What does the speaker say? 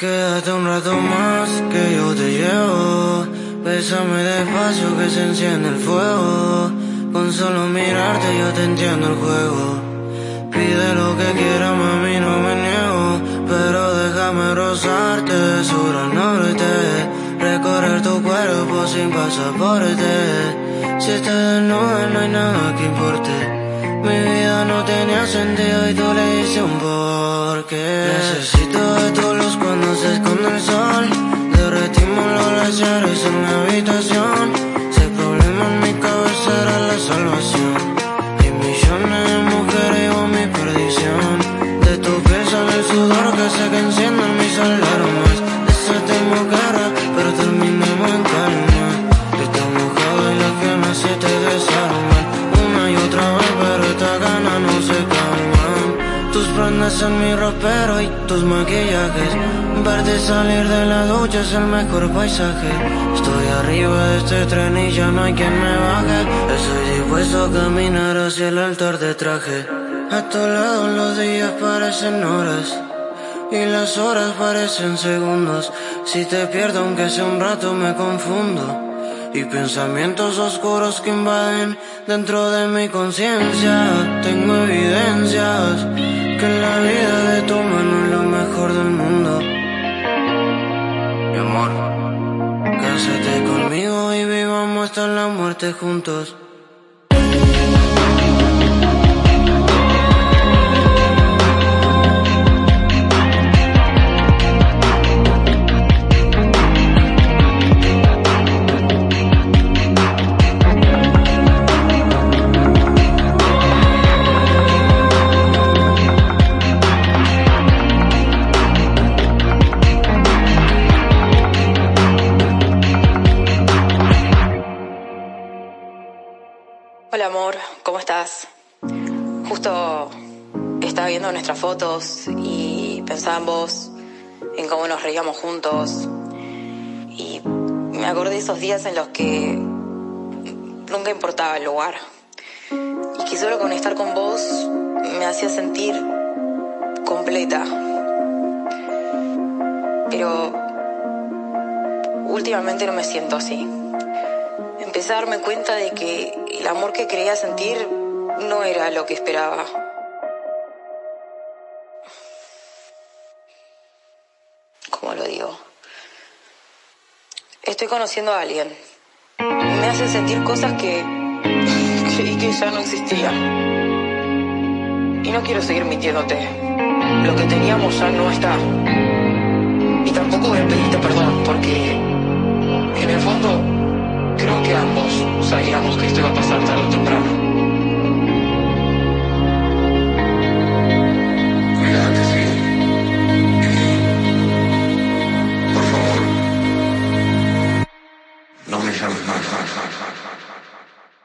Quédate un rato más que yo te llevo. Bésame despacio que se enciende el fuego. Con solo mirarte yo te entiendo el juego. Pide lo que quieras, mami, no me niego. Pero déjame rozarte sur al norte. Recorrer tu cuerpo sin pasaporte. Si estás desnuda no hay nada que importe. Mi vida no tenía sentido y tú le dices un porqué. Necesito de tu you. En mi ropero y tus maquillajes. Verte salir de la ducha es el mejor paisaje. Estoy arriba de este tren y ya no hay quien me baje. Estoy dispuesto a caminar hacia el altar de traje. A tu lado los días parecen horas. Y las horas parecen segundos. Si te pierdo, aunque sea un rato, me confundo. Y pensamientos oscuros que invaden dentro de mi conciencia. Tengo evidencias que la vida de tu mano es lo mejor del mundo. Mi amor, cásate conmigo y vivamos hasta la muerte juntos. Hola amor, ¿cómo estás? Justo estaba viendo nuestras fotos y pensaba en vos, en cómo nos reíamos juntos. Y me acordé de esos días en los que nunca importaba el lugar. Y que solo con estar con vos me hacía sentir completa. Pero últimamente no me siento así empecé a darme cuenta de que el amor que creía sentir no era lo que esperaba. ¿Cómo lo digo? Estoy conociendo a alguien. Me hace sentir cosas que creí que ya no existían. Y no quiero seguir mintiéndote. Lo que teníamos ya no está. Y tampoco voy a pedirte perdón porque en el fondo creo que ambos sabíamos que esto iba a pasar tarde o temprano.